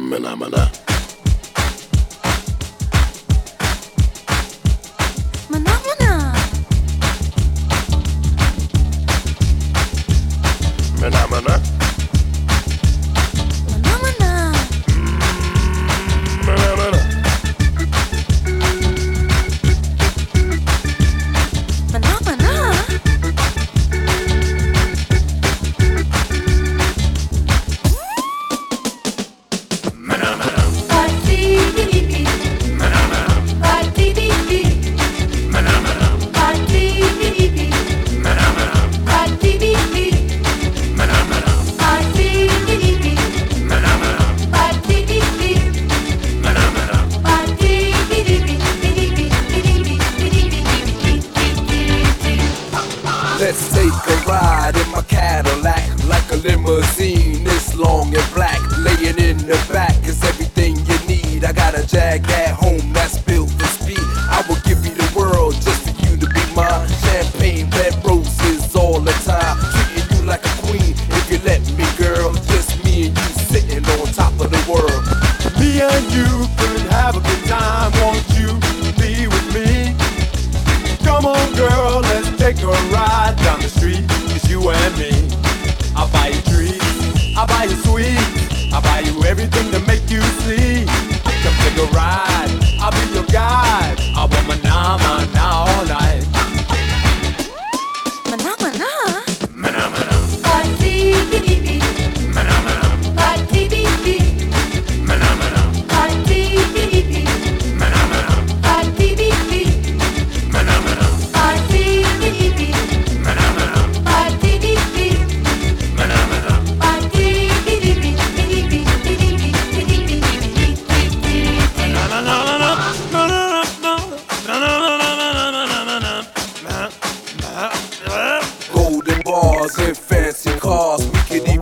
Mana. Let's take a ride in my Cadillac, like a limousine. It's long and black, laying in the back is everything you need. I got a jag at home I buy you sweet. I buy you everything to make you see. Come take a ride. I'll be your guide. I want my nama now.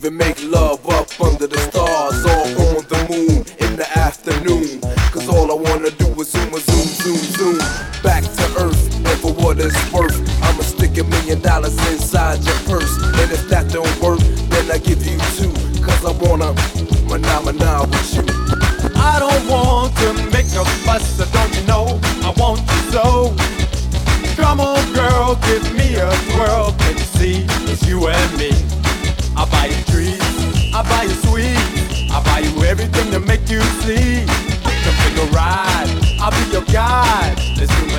to make love up under the stars or on the moon in the afternoon. Cause all I wanna do is zoom, zoom, zoom, zoom. Back to earth, and for what it's worth, I'ma stick a million dollars inside your purse. And if that don't work, then I give you two. Cause I wanna phenomena with you. I don't want to make a fuss, so don't you know I want you so. Come on, girl, give me a twirl, can you see it's you and me? I bite you. I buy you sweets. I buy you everything to make you sleep. Come take a ride, I'll be your guide. Let's do it.